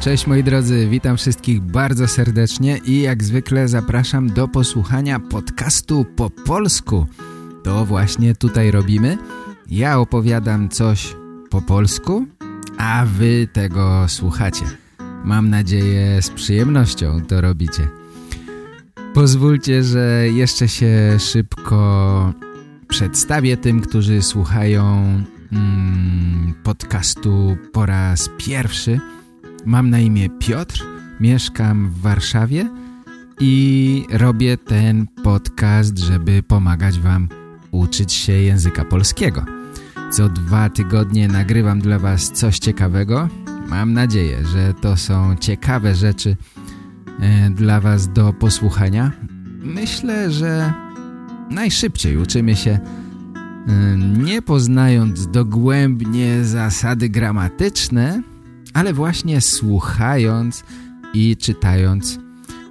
Cześć moi drodzy, witam wszystkich bardzo serdecznie i jak zwykle zapraszam do posłuchania podcastu po polsku. To właśnie tutaj robimy. Ja opowiadam coś po polsku, a wy tego słuchacie. Mam nadzieję z przyjemnością to robicie. Pozwólcie, że jeszcze się szybko przedstawię tym, którzy słuchają mm, podcastu po raz pierwszy. Mam na imię Piotr, mieszkam w Warszawie i robię ten podcast, żeby pomagać wam uczyć się języka polskiego. Co dwa tygodnie nagrywam dla was coś ciekawego. Mam nadzieję, że to są ciekawe rzeczy e, dla was do posłuchania. Myślę, że najszybciej uczymy się e, nie poznając dogłębnie zasady gramatyczne, ale właśnie słuchając i czytając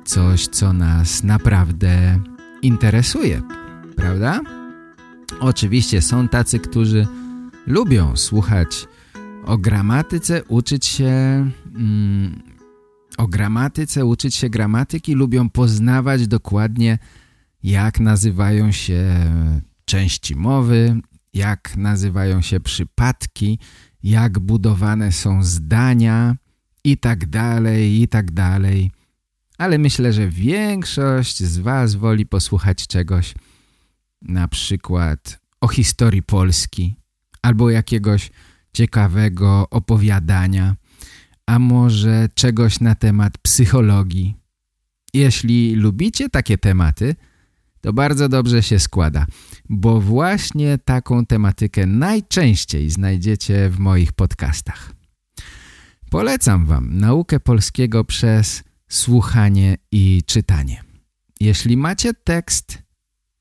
coś, co nas naprawdę interesuje, prawda? Oczywiście są tacy, którzy lubią słuchać o gramatyce, uczyć się mm, o gramatyce, uczyć się gramatyki, lubią poznawać dokładnie jak nazywają się części mowy, jak nazywają się przypadki, jak budowane są zdania i tak dalej, i tak dalej. Ale myślę, że większość z Was woli posłuchać czegoś na przykład o historii Polski albo jakiegoś ciekawego opowiadania, a może czegoś na temat psychologii. Jeśli lubicie takie tematy, to bardzo dobrze się składa, bo właśnie taką tematykę najczęściej znajdziecie w moich podcastach. Polecam Wam naukę polskiego przez słuchanie i czytanie. Jeśli macie tekst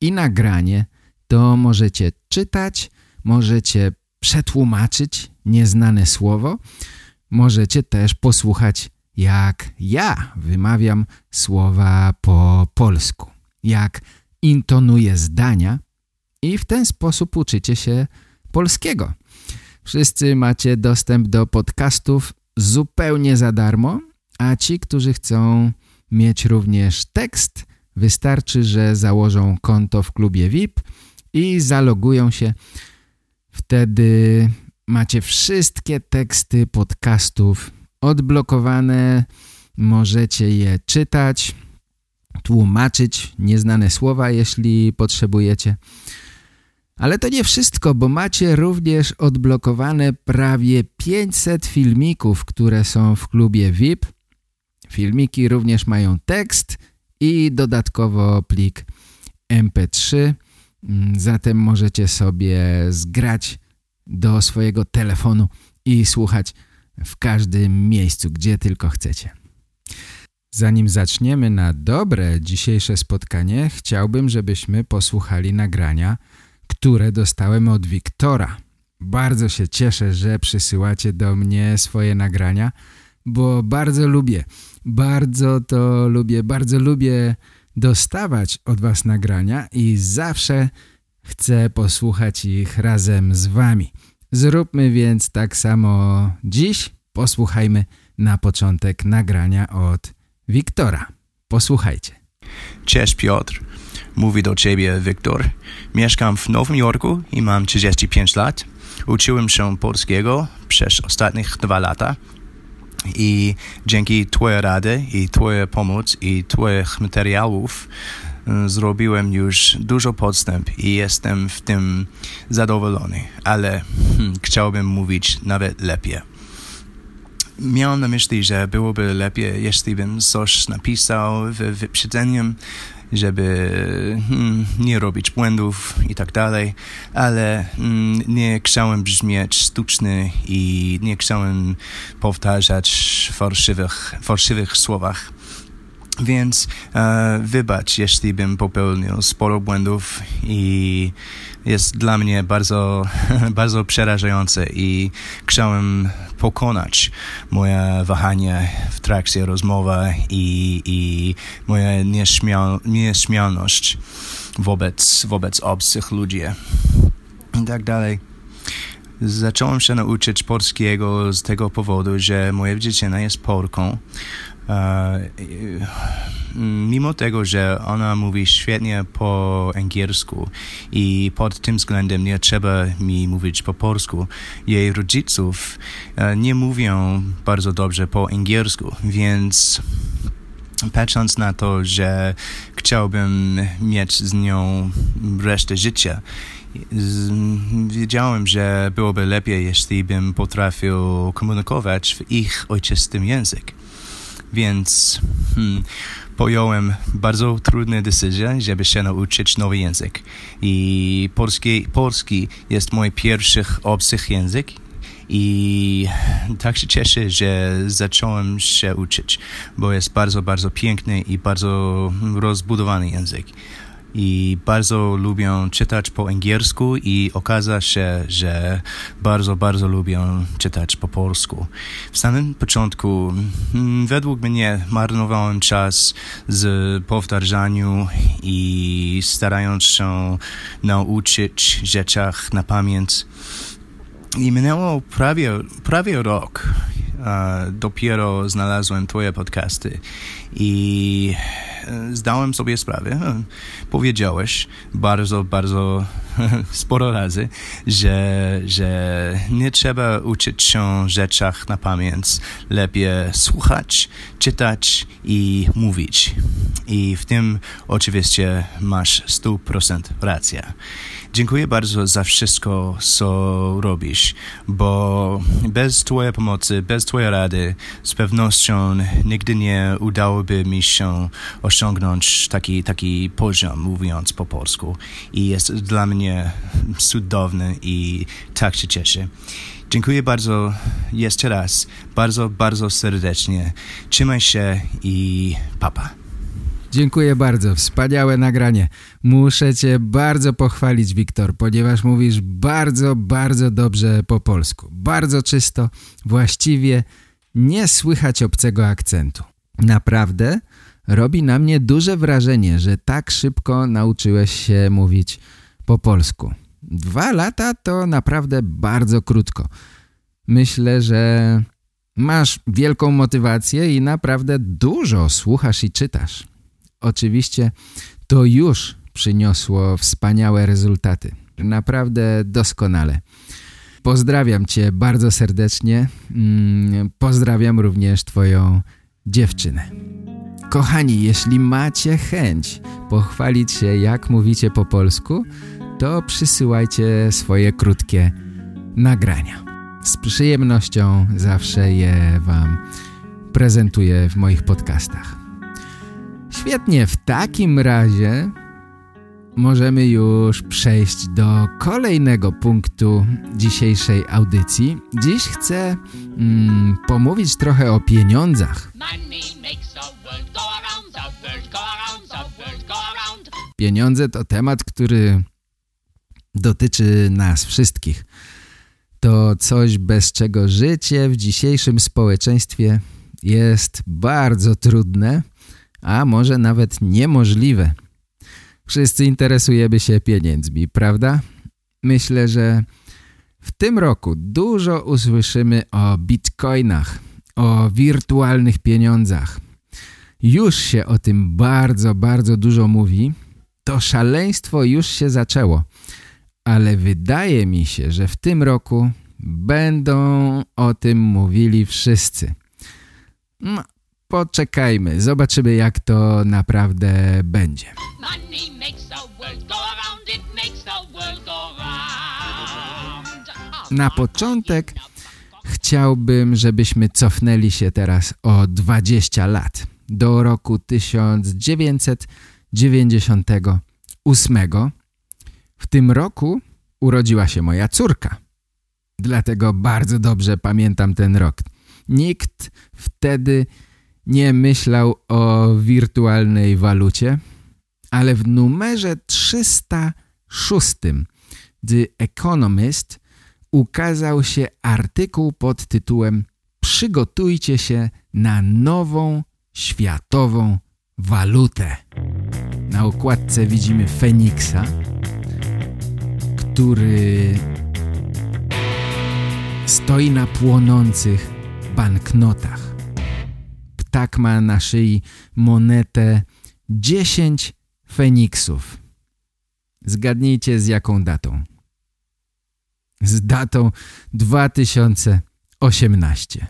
i nagranie, to możecie czytać, możecie przetłumaczyć nieznane słowo, możecie też posłuchać jak ja wymawiam słowa po polsku, jak intonuje zdania i w ten sposób uczycie się polskiego. Wszyscy macie dostęp do podcastów zupełnie za darmo, a ci, którzy chcą mieć również tekst, wystarczy, że założą konto w klubie VIP i zalogują się. Wtedy macie wszystkie teksty podcastów odblokowane, możecie je czytać, tłumaczyć nieznane słowa, jeśli potrzebujecie. Ale to nie wszystko, bo macie również odblokowane prawie 500 filmików, które są w klubie VIP. Filmiki również mają tekst i dodatkowo plik MP3. Zatem możecie sobie zgrać do swojego telefonu i słuchać w każdym miejscu, gdzie tylko chcecie. Zanim zaczniemy na dobre dzisiejsze spotkanie, chciałbym, żebyśmy posłuchali nagrania, które dostałem od Wiktora. Bardzo się cieszę, że przysyłacie do mnie swoje nagrania, bo bardzo lubię, bardzo to lubię, bardzo lubię dostawać od was nagrania i zawsze chcę posłuchać ich razem z wami. Zróbmy więc tak samo dziś. Posłuchajmy na początek nagrania od Wiktora. Posłuchajcie. Cześć Piotr, mówi do ciebie Wiktor. Mieszkam w Nowym Jorku i mam 35 lat. Uczyłem się polskiego przez ostatnich dwa lata i dzięki Twojej rady i Twojej pomoc i Twoich materiałów y, zrobiłem już dużo podstęp i jestem w tym zadowolony, ale hmm, chciałbym mówić nawet lepiej miałem na myśli, że byłoby lepiej, jeśli bym coś napisał w wyprzedzeniem, żeby hmm, nie robić błędów i tak dalej, ale hmm, nie chciałem brzmieć sztuczny i nie chciałem powtarzać fałszywych, fałszywych słowach. Więc e, wybacz, jeśli bym popełnił sporo błędów i jest dla mnie bardzo, bardzo przerażające i chciałem pokonać moje wahanie w trakcie rozmowy i, i moja nieśmial, nieśmialność wobec, wobec obcych ludzi i tak dalej. Zacząłem się nauczyć polskiego z tego powodu, że moja dziewczyna jest Polką. E, mimo tego, że ona mówi świetnie po angielsku i pod tym względem nie trzeba mi mówić po polsku, jej rodziców e, nie mówią bardzo dobrze po angielsku, więc patrząc na to, że chciałbym mieć z nią resztę życia, wiedziałem, że byłoby lepiej, jeśli bym potrafił komunikować w ich ojczystym język. Więc hmm, pojąłem bardzo trudne decyzje, żeby się nauczyć nowy język. I polski, polski jest mój pierwszy obcy język. I tak się cieszę, że zacząłem się uczyć, bo jest bardzo, bardzo piękny i bardzo rozbudowany język i bardzo lubią czytać po angielsku i okaże się, że bardzo, bardzo lubią czytać po polsku. W samym początku mm, według mnie marnowałem czas z powtarzaniu i starając się nauczyć rzeczach na pamięć. I minęło prawie, prawie rok. dopiero znalazłem Twoje podcasty i zdałem sobie sprawę, powiedziałeś bardzo, bardzo sporo razy, że, że nie trzeba uczyć się rzeczach na pamięć, lepiej słuchać, czytać i mówić. I w tym oczywiście masz 100% rację. Dziękuję bardzo za wszystko, co robisz, bo bez Twojej pomocy, bez Twojej rady, z pewnością nigdy nie udałoby mi się osiągnąć taki, taki poziom, mówiąc po polsku. I jest dla mnie cudowny i tak się cieszę. Dziękuję bardzo jeszcze raz, bardzo, bardzo serdecznie. Trzymaj się i papa. Dziękuję bardzo, wspaniałe nagranie. Muszę cię bardzo pochwalić, Wiktor, ponieważ mówisz bardzo, bardzo dobrze po polsku. Bardzo czysto, właściwie nie słychać obcego akcentu. Naprawdę robi na mnie duże wrażenie, że tak szybko nauczyłeś się mówić po polsku. Dwa lata to naprawdę bardzo krótko. Myślę, że masz wielką motywację i naprawdę dużo słuchasz i czytasz. Oczywiście to już przyniosło wspaniałe rezultaty. Naprawdę doskonale. Pozdrawiam Cię bardzo serdecznie. Mm, pozdrawiam również Twoją dziewczynę. Kochani, jeśli macie chęć pochwalić się jak mówicie po polsku, to przysyłajcie swoje krótkie nagrania. Z przyjemnością zawsze je Wam prezentuję w moich podcastach. Świetnie, w takim razie możemy już przejść do kolejnego punktu dzisiejszej audycji. Dziś chcę mm, pomówić trochę o pieniądzach. Pieniądze to temat, który dotyczy nas wszystkich. To coś, bez czego życie w dzisiejszym społeczeństwie jest bardzo trudne, a może nawet niemożliwe. Wszyscy interesujemy się pieniędzmi, prawda? Myślę, że w tym roku dużo usłyszymy o bitcoinach, o wirtualnych pieniądzach. Już się o tym bardzo, bardzo dużo mówi. To szaleństwo już się zaczęło. Ale wydaje mi się, że w tym roku będą o tym mówili wszyscy. No, poczekajmy, zobaczymy jak to naprawdę będzie. Na początek chciałbym, żebyśmy cofnęli się teraz o 20 lat do roku 1998. W tym roku urodziła się moja córka. Dlatego bardzo dobrze pamiętam ten rok. Nikt wtedy nie myślał o wirtualnej walucie, ale w numerze 306 The Economist ukazał się artykuł pod tytułem Przygotujcie się na nową światową walutę. Na okładce widzimy Feniksa, który stoi na płonących banknotach. Ptak ma na szyi monetę 10 Feniksów. Zgadnijcie z jaką datą. Z datą 2018.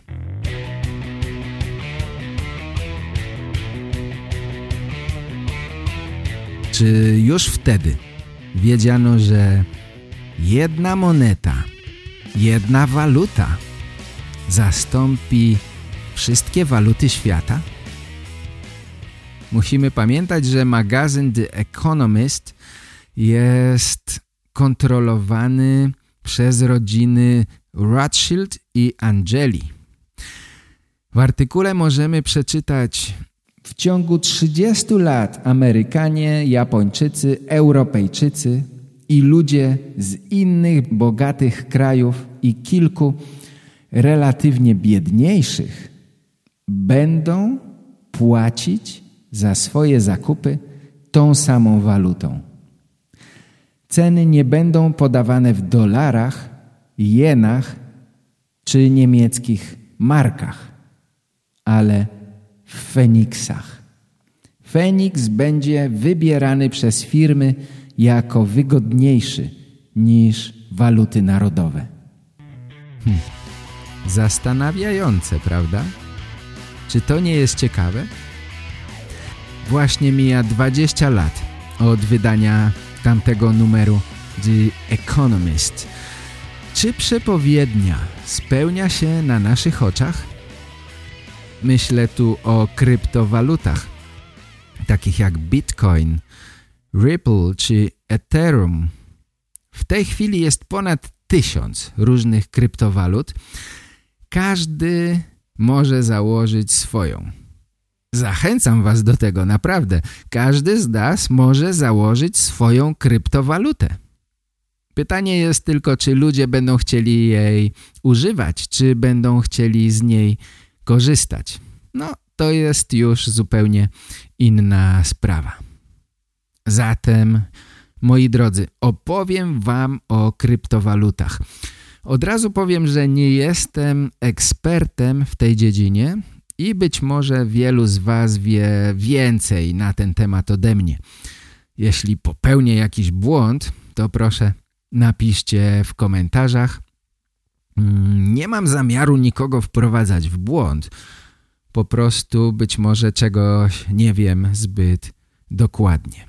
Czy już wtedy wiedziano, że jedna moneta, jedna waluta zastąpi wszystkie waluty świata? Musimy pamiętać, że magazyn The Economist jest kontrolowany przez rodziny Rothschild i Angeli. W artykule możemy przeczytać w ciągu 30 lat Amerykanie, Japończycy, Europejczycy i ludzie z innych bogatych krajów i kilku relatywnie biedniejszych będą płacić za swoje zakupy tą samą walutą. Ceny nie będą podawane w dolarach, jenach czy niemieckich markach, ale w Feniksach. Feniks będzie wybierany przez firmy jako wygodniejszy niż waluty narodowe. Hm. Zastanawiające, prawda? Czy to nie jest ciekawe? Właśnie mija 20 lat od wydania tamtego numeru The Economist. Czy przepowiednia spełnia się na naszych oczach? Myślę tu o kryptowalutach, takich jak Bitcoin, Ripple czy Ethereum. W tej chwili jest ponad tysiąc różnych kryptowalut. Każdy może założyć swoją. Zachęcam Was do tego, naprawdę. Każdy z nas może założyć swoją kryptowalutę. Pytanie jest tylko, czy ludzie będą chcieli jej używać, czy będą chcieli z niej korzystać. No, to jest już zupełnie inna sprawa. Zatem, moi drodzy, opowiem Wam o kryptowalutach. Od razu powiem, że nie jestem ekspertem w tej dziedzinie i być może wielu z Was wie więcej na ten temat ode mnie. Jeśli popełnię jakiś błąd, to proszę napiszcie w komentarzach. Mm, nie mam zamiaru nikogo wprowadzać w błąd. Po prostu być może czegoś nie wiem zbyt dokładnie.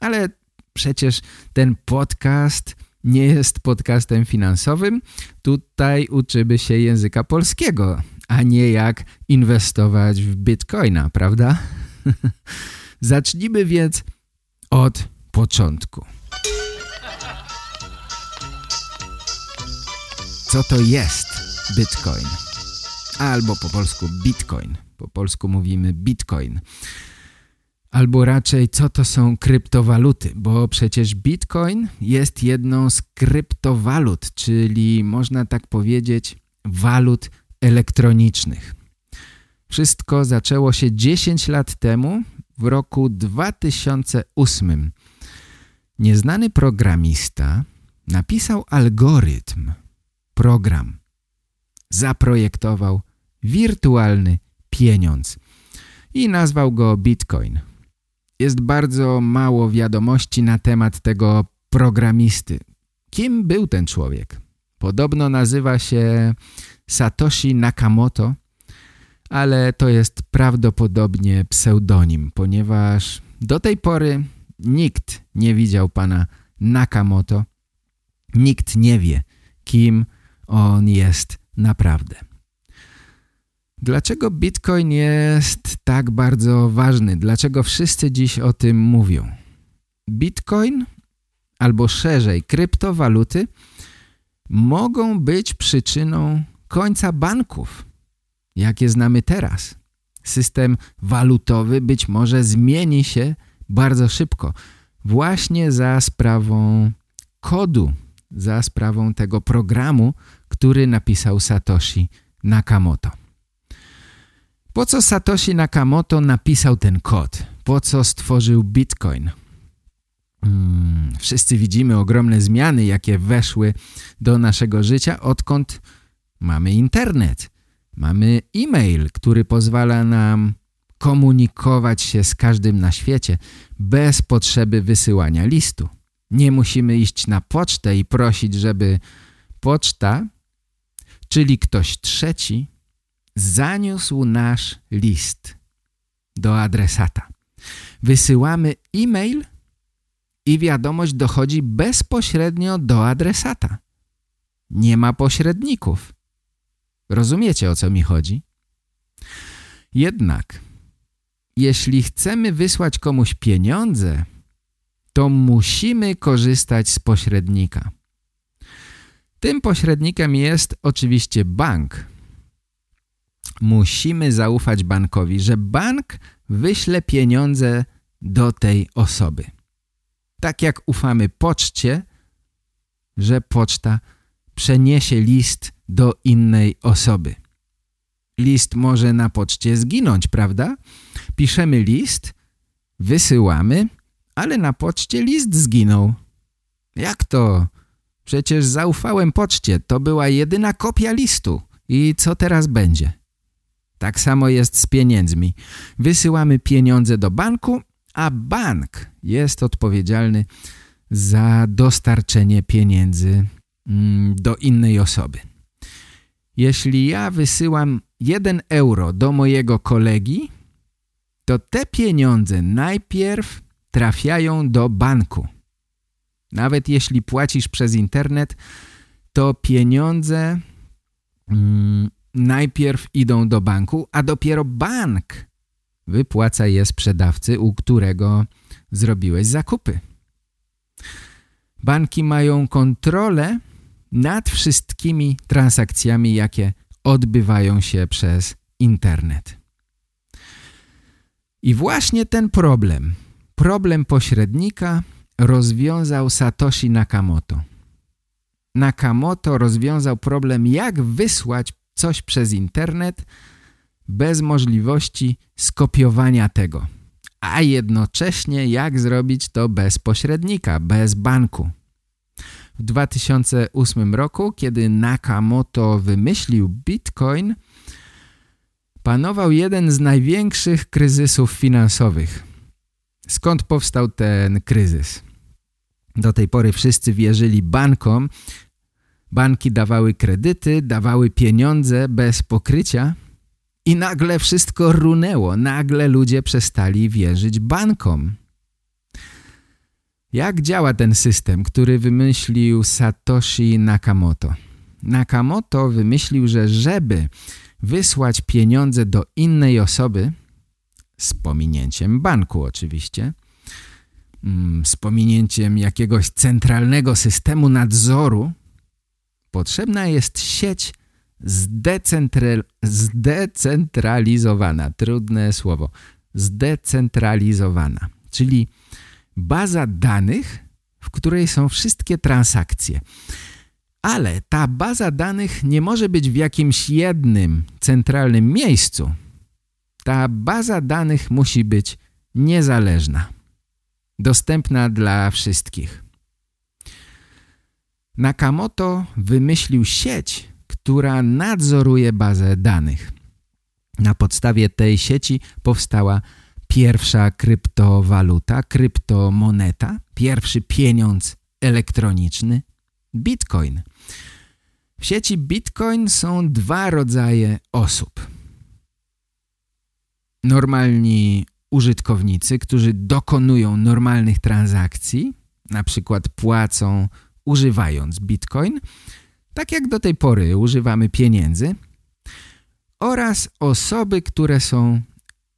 Ale przecież ten podcast nie jest podcastem finansowym. Tutaj uczymy się języka polskiego, a nie jak inwestować w bitcoina, prawda? Zacznijmy więc od początku. Co to jest bitcoin? Albo po polsku bitcoin. Po polsku mówimy bitcoin. Albo raczej co to są kryptowaluty, bo przecież bitcoin jest jedną z kryptowalut, czyli można tak powiedzieć walut elektronicznych. Wszystko zaczęło się 10 lat temu, w roku 2008. Nieznany programista napisał algorytm, program. Zaprojektował wirtualny pieniądz i nazwał go Bitcoin. Jest bardzo mało wiadomości na temat tego programisty. Kim był ten człowiek? Podobno nazywa się Satoshi Nakamoto, ale to jest prawdopodobnie pseudonim, ponieważ do tej pory nikt nie widział pana Nakamoto. Nikt nie wie, kim on jest naprawdę. Dlaczego Bitcoin jest tak bardzo ważny? Dlaczego wszyscy dziś o tym mówią? Bitcoin albo szerzej kryptowaluty mogą być przyczyną końca banków, jakie znamy teraz. system walutowy być może zmieni się bardzo szybko. Właśnie za sprawą kodu, za sprawą tego programu, który napisał Satoshi Nakamoto. Po co Satoshi Nakamoto napisał ten kod? Po co stworzył Bitcoin? Hmm, wszyscy widzimy ogromne zmiany, jakie weszły do naszego życia, odkąd mamy internet. Mamy e-mail, który pozwala nam komunikować się z każdym na świecie bez potrzeby wysyłania listu. Nie musimy iść na pocztę i prosić, żeby poczta, czyli ktoś trzeci, zaniósł nasz list do adresata. Wysyłamy e-mail i wiadomość dochodzi bezpośrednio do adresata. Nie ma pośredników. Rozumiecie o co mi chodzi? Jednak, jeśli chcemy wysłać komuś pieniądze, to musimy korzystać z pośrednika. Tym pośrednikiem jest oczywiście bank. Musimy zaufać bankowi, że bank wyśle pieniądze do tej osoby. Tak jak ufamy poczcie, że poczta przeniesie list do innej osoby. List może na poczcie zginąć, prawda? Piszemy list, wysyłamy, ale na poczcie list zginął. Jak to? Przecież zaufałem poczcie, to była jedyna kopia listu. I co teraz będzie? Tak samo jest z pieniędzmi. Wysyłamy pieniądze do banku, a bank jest odpowiedzialny za dostarczenie pieniędzy mm, do innej osoby. Jeśli ja wysyłam 1 euro do mojego kolegi, to te pieniądze najpierw trafiają do banku. Nawet jeśli płacisz przez internet, to pieniądze mm, najpierw idą do banku, a dopiero bank wypłaca je sprzedawcy, u którego zrobiłeś zakupy. Banki mają kontrolę nad wszystkimi transakcjami, jakie odbywają się przez internet. I właśnie ten problem, problem pośrednika rozwiązał Satoshi Nakamoto. Nakamoto rozwiązał problem, jak wysłać coś przez internet bez możliwości skopiowania tego, a jednocześnie jak zrobić to bez pośrednika, bez banku. W 2008 roku, kiedy Nakamoto wymyślił Bitcoin, panował jeden z największych kryzysów finansowych. Skąd powstał ten kryzys? Do tej pory wszyscy wierzyli bankom. Banki dawały kredyty, dawały pieniądze bez pokrycia i nagle wszystko runęło. Nagle ludzie przestali wierzyć bankom. Jak działa ten system, który wymyślił Satoshi Nakamoto? Nakamoto wymyślił, że żeby wysłać pieniądze do innej osoby, z pominięciem banku oczywiście, mm, z pominięciem jakiegoś centralnego systemu nadzoru, potrzebna jest sieć zdecentralizowana, trudne słowo, zdecentralizowana, czyli baza danych, w której są wszystkie transakcje. Ale ta baza danych nie może być w jakimś jednym centralnym miejscu. Ta baza danych musi być niezależna, dostępna dla wszystkich. Nakamoto wymyślił sieć, która nadzoruje bazę danych. Na podstawie tej sieci powstała pierwsza kryptowaluta, kryptomoneta, pierwszy pieniądz elektroniczny, Bitcoin. W sieci Bitcoin są dwa rodzaje osób. Normalni użytkownicy, którzy dokonują normalnych transakcji, na przykład płacą używając Bitcoin, tak jak do tej pory używamy pieniędzy, oraz osoby, które są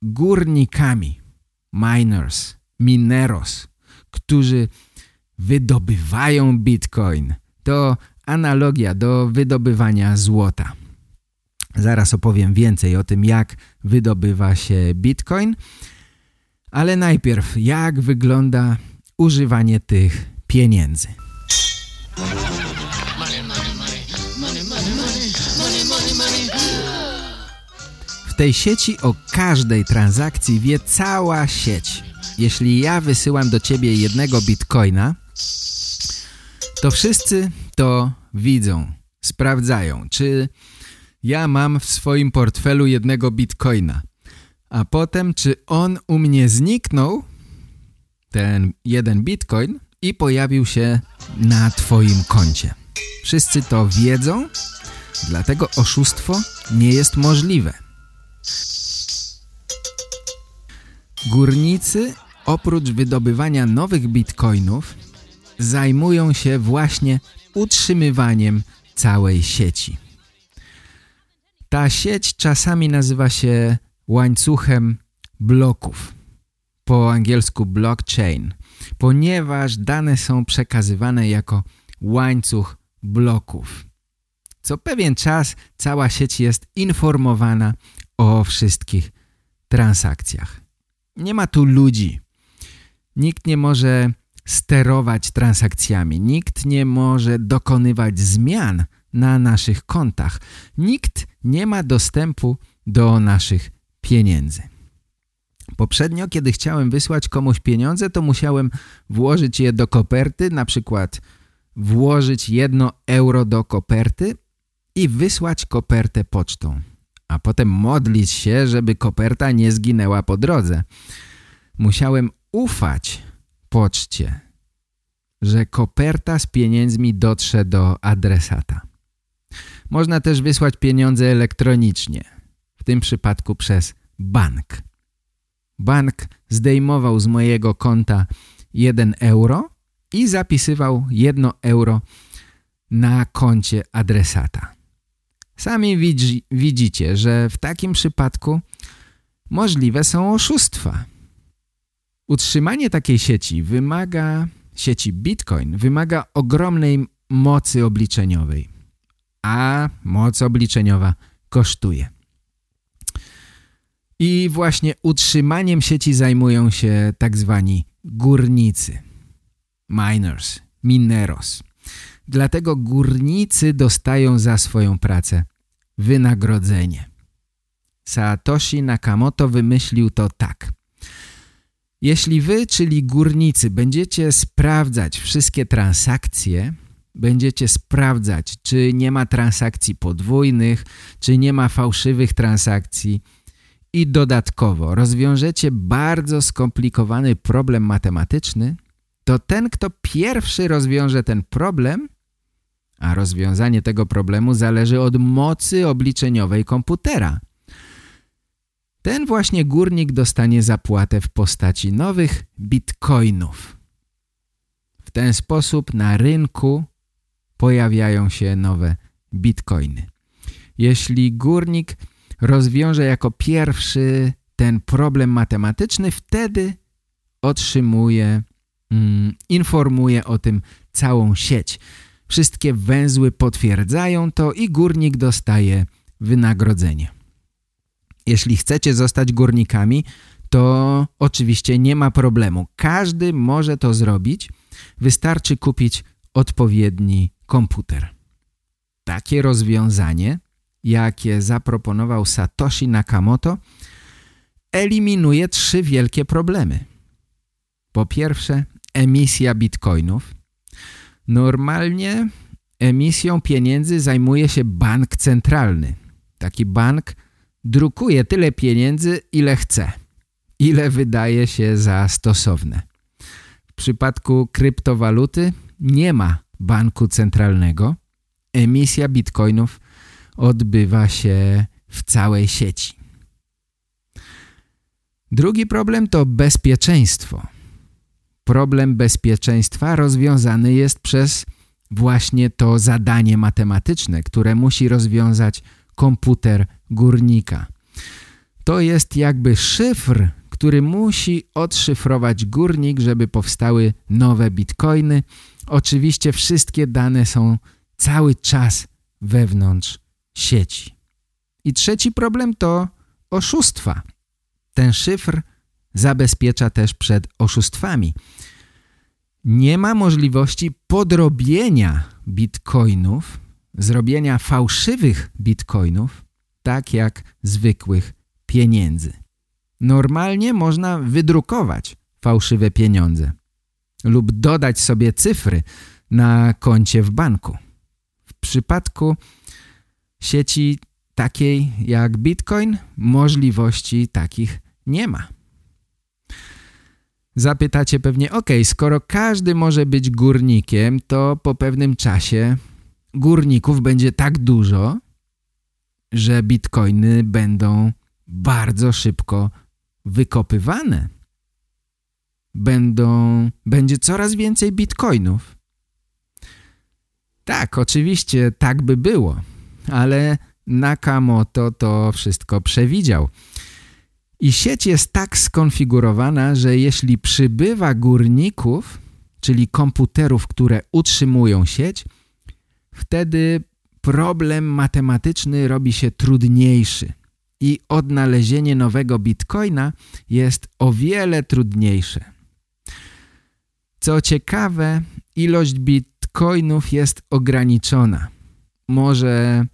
górnikami, miners, mineros, którzy wydobywają bitcoin. To analogia do wydobywania złota. Zaraz opowiem więcej o tym, jak wydobywa się bitcoin, ale najpierw jak wygląda używanie tych pieniędzy. W tej sieci o każdej transakcji wie cała sieć. Jeśli ja wysyłam do ciebie jednego bitcoina, to wszyscy to widzą, sprawdzają, czy ja mam w swoim portfelu jednego bitcoina, a potem czy on u mnie zniknął, ten jeden bitcoin i pojawił się na twoim koncie. Wszyscy to wiedzą, dlatego oszustwo nie jest możliwe. Górnicy oprócz wydobywania nowych bitcoinów zajmują się właśnie utrzymywaniem całej sieci. Ta sieć czasami nazywa się łańcuchem bloków, po angielsku blockchain, ponieważ dane są przekazywane jako łańcuch bloków. Co pewien czas cała sieć jest informowana o wszystkich transakcjach. Nie ma tu ludzi. Nikt nie może sterować transakcjami. Nikt nie może dokonywać zmian na naszych kontach. Nikt nie ma dostępu do naszych pieniędzy. Poprzednio, kiedy chciałem wysłać komuś pieniądze, to musiałem włożyć je do koperty, na przykład włożyć jedno euro do koperty i wysłać kopertę pocztą, a potem modlić się, żeby koperta nie zginęła po drodze. Musiałem ufać poczcie, że koperta z pieniędzmi dotrze do adresata. Można też wysłać pieniądze elektronicznie, w tym przypadku przez bank. Bank zdejmował z mojego konta 1 euro i zapisywał 1 euro na koncie adresata. Sami widzi, widzicie, że w takim przypadku możliwe są oszustwa. Utrzymanie takiej sieci wymaga, sieci Bitcoin, wymaga ogromnej mocy obliczeniowej, a moc obliczeniowa kosztuje. I właśnie utrzymaniem sieci zajmują się tak zwani górnicy, miners, mineros. Dlatego górnicy dostają za swoją pracę wynagrodzenie. Satoshi Nakamoto wymyślił to tak. Jeśli wy, czyli górnicy, będziecie sprawdzać wszystkie transakcje, będziecie sprawdzać, czy nie ma transakcji podwójnych, czy nie ma fałszywych transakcji i dodatkowo rozwiążecie bardzo skomplikowany problem matematyczny, to ten, kto pierwszy rozwiąże ten problem, a rozwiązanie tego problemu zależy od mocy obliczeniowej komputera. Ten właśnie górnik dostanie zapłatę w postaci nowych bitcoinów. W ten sposób na rynku pojawiają się nowe bitcoiny. Jeśli górnik rozwiąże jako pierwszy ten problem matematyczny, wtedy otrzymuje, mm, informuje o tym całą sieć. Wszystkie węzły potwierdzają to i górnik dostaje wynagrodzenie. Jeśli chcecie zostać górnikami, to oczywiście nie ma problemu. Każdy może to zrobić. Wystarczy kupić odpowiedni komputer. Takie rozwiązanie, jakie zaproponował Satoshi Nakamoto, eliminuje trzy wielkie problemy. Po pierwsze, emisja bitcoinów. Normalnie emisją pieniędzy zajmuje się bank centralny. Taki bank drukuje tyle pieniędzy, ile chce, ile wydaje się za stosowne. W przypadku kryptowaluty nie ma banku centralnego. Emisja bitcoinów odbywa się w całej sieci. Drugi problem to bezpieczeństwo. Problem bezpieczeństwa rozwiązany jest przez właśnie to zadanie matematyczne, które musi rozwiązać komputer górnika. To jest jakby szyfr, który musi odszyfrować górnik, żeby powstały nowe bitcoiny. Oczywiście wszystkie dane są cały czas wewnątrz sieci. I trzeci problem to oszustwa. Ten szyfr zabezpiecza też przed oszustwami. Nie ma możliwości podrobienia bitcoinów, zrobienia fałszywych bitcoinów, tak jak zwykłych pieniędzy. Normalnie można wydrukować fałszywe pieniądze lub dodać sobie cyfry na koncie w banku. W przypadku sieci takiej jak Bitcoin możliwości takich nie ma. Zapytacie pewnie, ok, skoro każdy może być górnikiem, to po pewnym czasie górników będzie tak dużo, że bitcoiny będą bardzo szybko wykopywane. Będą, będzie coraz więcej bitcoinów. Tak, oczywiście tak by było, ale Nakamoto to wszystko przewidział. I sieć jest tak skonfigurowana, że jeśli przybywa górników, czyli komputerów, które utrzymują sieć, wtedy problem matematyczny robi się trudniejszy i odnalezienie nowego bitcoina jest o wiele trudniejsze. Co ciekawe, ilość bitcoinów jest ograniczona. Może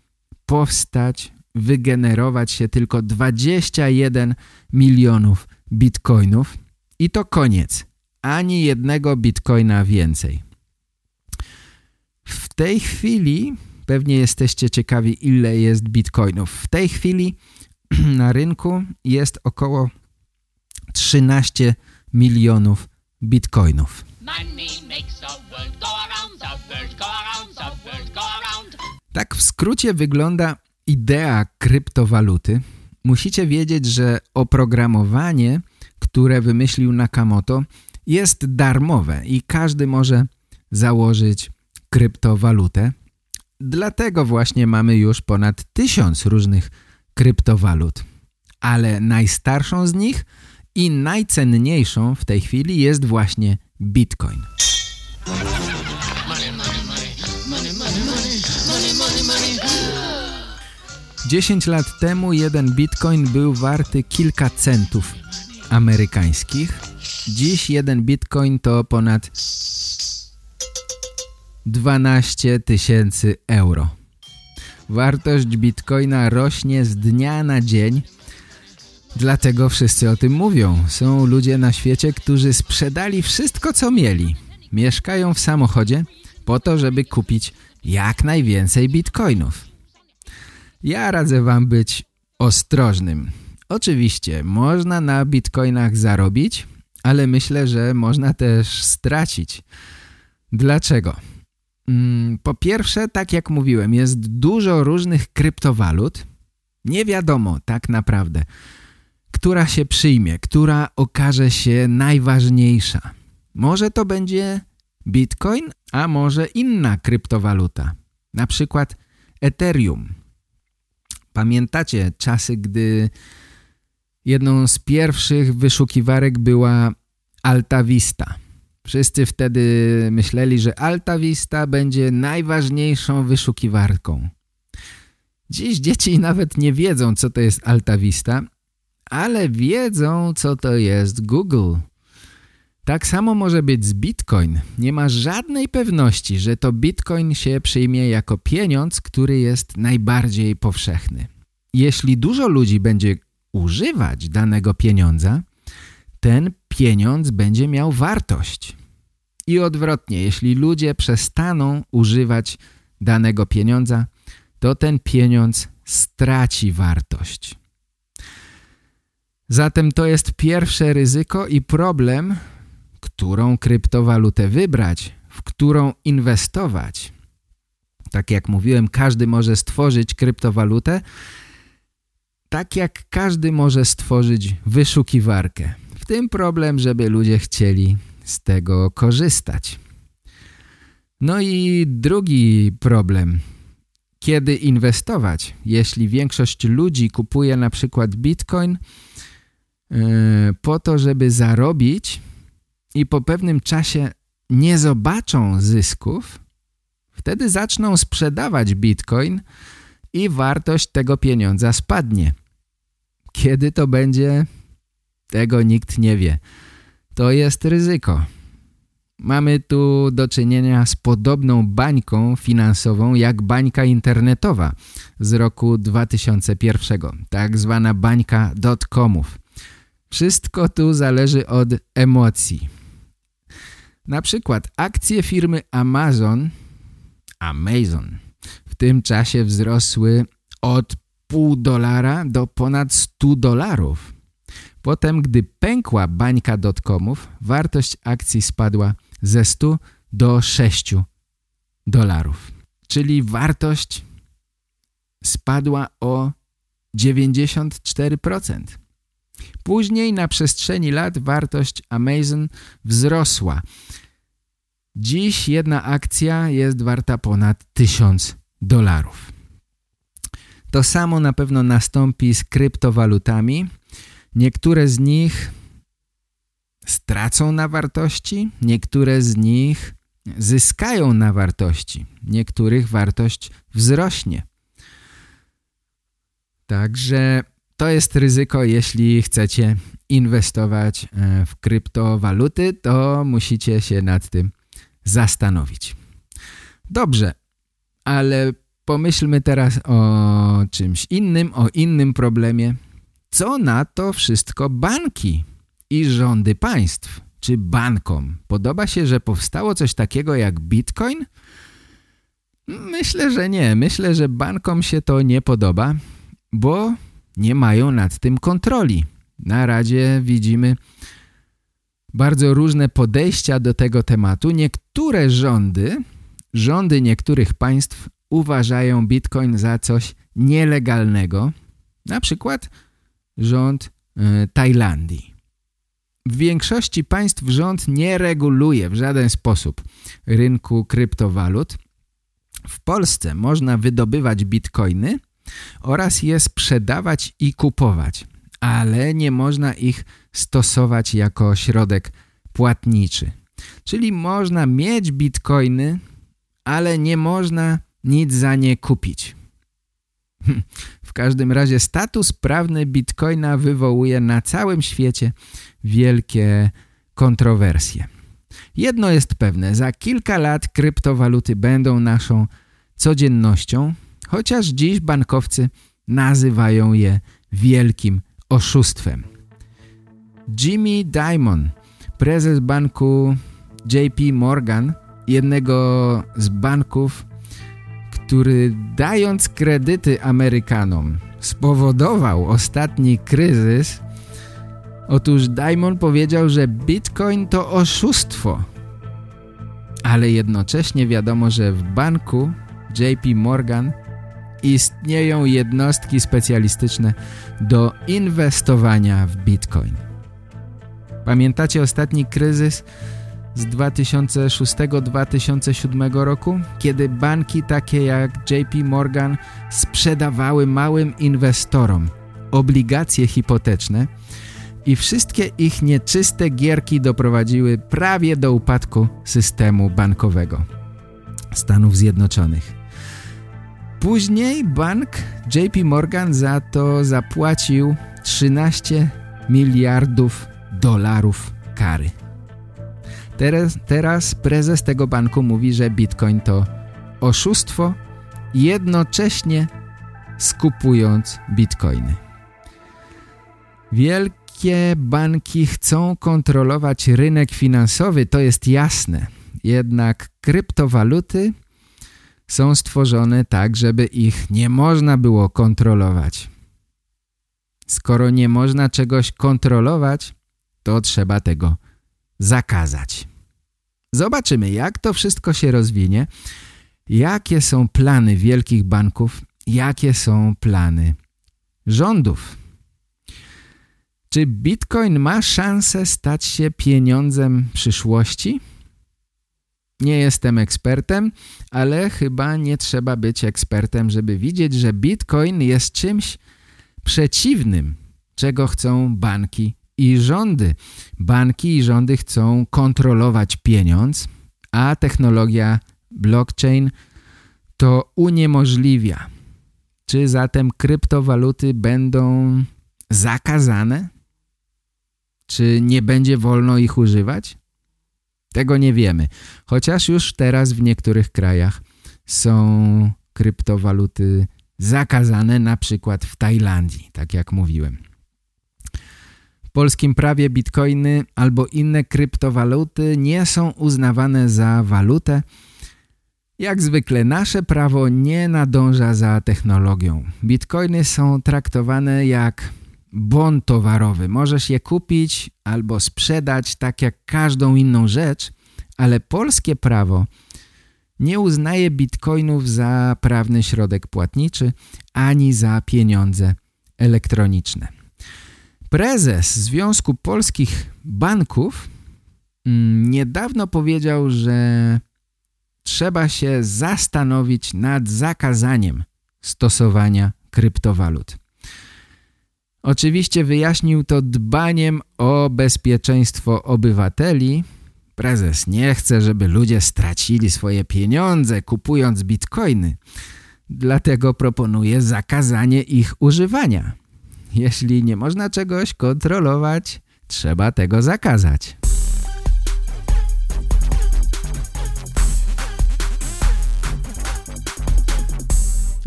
powstać, wygenerować się tylko 21 milionów bitcoinów i to koniec. Ani jednego bitcoina więcej. W tej chwili, pewnie jesteście ciekawi ile jest bitcoinów. W tej chwili na rynku jest około 13 milionów bitcoinów. Tak w skrócie wygląda idea kryptowaluty. Musicie wiedzieć, że oprogramowanie, które wymyślił Nakamoto jest darmowe i każdy może założyć kryptowalutę. Dlatego właśnie mamy już ponad tysiąc różnych kryptowalut. Ale najstarszą z nich i najcenniejszą w tej chwili jest właśnie Bitcoin. 10 lat temu jeden bitcoin był warty kilka centów amerykańskich. Dziś jeden bitcoin to ponad 12 tysięcy euro. Wartość bitcoina rośnie z dnia na dzień, dlatego wszyscy o tym mówią. Są ludzie na świecie, którzy sprzedali wszystko, co mieli. Mieszkają w samochodzie po to, żeby kupić jak najwięcej bitcoinów. Ja radzę wam być ostrożnym. Oczywiście można na bitcoinach zarobić, ale myślę, że można też stracić. Dlaczego? Mm, po pierwsze, tak jak mówiłem, jest dużo różnych kryptowalut. Nie wiadomo tak naprawdę, która się przyjmie, która okaże się najważniejsza. Może to będzie Bitcoin, a może inna kryptowaluta, na przykład Ethereum. Pamiętacie czasy, gdy jedną z pierwszych wyszukiwarek była Alta Vista. Wszyscy wtedy myśleli, że Alta Vista będzie najważniejszą wyszukiwarką. Dziś dzieci nawet nie wiedzą, co to jest Alta Vista, ale wiedzą, co to jest Google. Tak samo może być z Bitcoin. Nie ma żadnej pewności, że to Bitcoin się przyjmie jako pieniądz, który jest najbardziej powszechny. Jeśli dużo ludzi będzie używać danego pieniądza, ten pieniądz będzie miał wartość. I odwrotnie, jeśli ludzie przestaną używać danego pieniądza, to ten pieniądz straci wartość. Zatem to jest pierwsze ryzyko i problem, którą kryptowalutę wybrać, w którą inwestować. Tak jak mówiłem, każdy może stworzyć kryptowalutę, tak jak każdy może stworzyć wyszukiwarkę. W tym problem, żeby ludzie chcieli z tego korzystać. No i drugi problem. Kiedy inwestować? Jeśli większość ludzi kupuje na przykład bitcoin yy, po to, żeby zarobić i po pewnym czasie nie zobaczą zysków, wtedy zaczną sprzedawać bitcoin i wartość tego pieniądza spadnie. Kiedy to będzie? Tego nikt nie wie. To jest ryzyko. Mamy tu do czynienia z podobną bańką finansową jak bańka internetowa z roku 2001, tak zwana bańka dotcomów. Wszystko tu zależy od emocji. Na przykład akcje firmy Amazon, Amazon w tym czasie wzrosły od pół dolara do ponad 100 dolarów. Potem, gdy pękła bańka dotcomów, wartość akcji spadła ze 100 do 6 dolarów. Czyli wartość spadła o 94%. Później na przestrzeni lat wartość Amazon wzrosła. Dziś jedna akcja jest warta ponad 1000 dolarów. To samo na pewno nastąpi z kryptowalutami. Niektóre z nich stracą na wartości, niektóre z nich zyskają na wartości, niektórych wartość wzrośnie. Także to jest ryzyko, jeśli chcecie inwestować e, w kryptowaluty, to musicie się nad tym zastanowić. Dobrze, ale pomyślmy teraz o czymś innym, o innym problemie. Co na to wszystko banki i rządy państw, czy bankom? Podoba się, że powstało coś takiego jak bitcoin? Myślę, że nie. Myślę, że bankom się to nie podoba, bo nie mają nad tym kontroli. Na razie widzimy bardzo różne podejścia do tego tematu. Niektóre rządy, rządy niektórych państw uważają bitcoin za coś nielegalnego. Na przykład rząd y, Tajlandii. W większości państw rząd nie reguluje w żaden sposób rynku kryptowalut. W Polsce można wydobywać bitcoiny oraz je sprzedawać i kupować, ale nie można ich stosować jako środek płatniczy. Czyli można mieć bitcoiny, ale nie można nic za nie kupić. W każdym razie status prawny bitcoina wywołuje na całym świecie wielkie kontrowersje. Jedno jest pewne, za kilka lat kryptowaluty będą naszą codziennością, chociaż dziś bankowcy nazywają je wielkim oszustwem. Jimmy Dimon, prezes banku JP Morgan, jednego z banków, który dając kredyty Amerykanom spowodował ostatni kryzys, otóż Diamond powiedział, że Bitcoin to oszustwo. Ale jednocześnie wiadomo, że w banku JP Morgan istnieją jednostki specjalistyczne do inwestowania w Bitcoin. Pamiętacie ostatni kryzys z 2006-2007 roku, kiedy banki takie jak JP Morgan sprzedawały małym inwestorom obligacje hipoteczne i wszystkie ich nieczyste gierki doprowadziły prawie do upadku systemu bankowego Stanów Zjednoczonych. Później bank JP Morgan za to zapłacił 13 miliardów dolarów kary. Teraz, teraz prezes tego banku mówi, że bitcoin to oszustwo, jednocześnie skupując bitcoiny. Wielkie banki chcą kontrolować rynek finansowy, to jest jasne. Jednak kryptowaluty są stworzone tak, żeby ich nie można było kontrolować. Skoro nie można czegoś kontrolować, to trzeba tego zakazać. Zobaczymy, jak to wszystko się rozwinie, jakie są plany wielkich banków, jakie są plany rządów. Czy Bitcoin ma szansę stać się pieniądzem przyszłości? Nie jestem ekspertem, ale chyba nie trzeba być ekspertem, żeby widzieć, że Bitcoin jest czymś przeciwnym, czego chcą banki i rządy. Banki i rządy chcą kontrolować pieniądz, a technologia blockchain to uniemożliwia. Czy zatem kryptowaluty będą zakazane? Czy nie będzie wolno ich używać? Tego nie wiemy, chociaż już teraz w niektórych krajach są kryptowaluty zakazane, na przykład w Tajlandii, tak jak mówiłem. W polskim prawie bitcoiny albo inne kryptowaluty nie są uznawane za walutę. Jak zwykle nasze prawo nie nadąża za technologią. Bitcoiny są traktowane jak bon towarowy. Możesz je kupić albo sprzedać tak jak każdą inną rzecz, ale polskie prawo nie uznaje bitcoinów za prawny środek płatniczy ani za pieniądze elektroniczne. Prezes Związku Polskich Banków mm, niedawno powiedział, że trzeba się zastanowić nad zakazaniem stosowania kryptowalut. Oczywiście wyjaśnił to dbaniem o bezpieczeństwo obywateli. Prezes nie chce, żeby ludzie stracili swoje pieniądze kupując bitcoiny. Dlatego proponuje zakazanie ich używania. Jeśli nie można czegoś kontrolować, trzeba tego zakazać.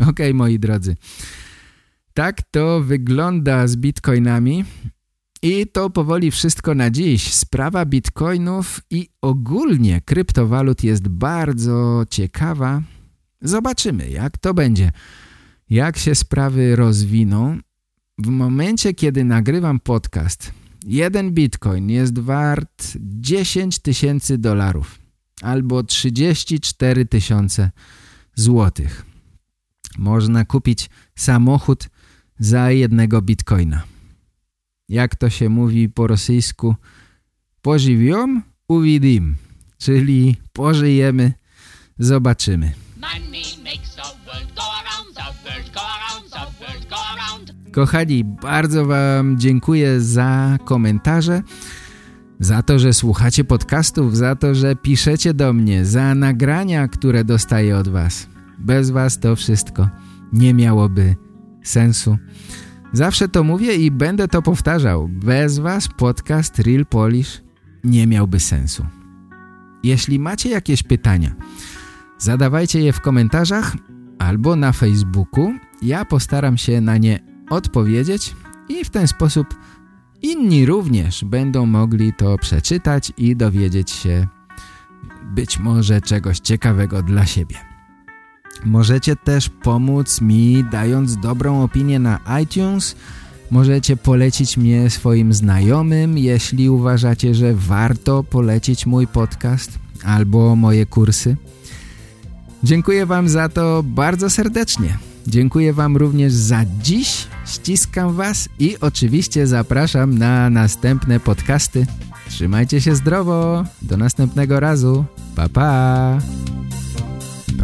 Ok, moi drodzy. Tak to wygląda z bitcoinami i to powoli wszystko na dziś. Sprawa bitcoinów i ogólnie kryptowalut jest bardzo ciekawa. Zobaczymy jak to będzie. Jak się sprawy rozwiną. W momencie kiedy nagrywam podcast jeden bitcoin jest wart 10 tysięcy dolarów albo 34 tysiące złotych. Można kupić samochód za jednego bitcoina. Jak to się mówi po rosyjsku? Pożywią, uwidim. Czyli pożyjemy, zobaczymy. Kochani, bardzo Wam dziękuję za komentarze, za to, że słuchacie podcastów, za to, że piszecie do mnie, za nagrania, które dostaję od Was. Bez Was to wszystko nie miałoby sensu. Zawsze to mówię i będę to powtarzał. Bez Was podcast Real Polish nie miałby sensu. Jeśli macie jakieś pytania, zadawajcie je w komentarzach albo na Facebooku. Ja postaram się na nie odpowiedzieć i w ten sposób inni również będą mogli to przeczytać i dowiedzieć się być może czegoś ciekawego dla siebie. Możecie też pomóc mi dając dobrą opinię na iTunes. Możecie polecić mnie swoim znajomym, jeśli uważacie, że warto polecić mój podcast albo moje kursy. Dziękuję Wam za to bardzo serdecznie. Dziękuję Wam również za dziś. Ściskam Was i oczywiście zapraszam na następne podcasty. Trzymajcie się zdrowo. Do następnego razu. Pa, pa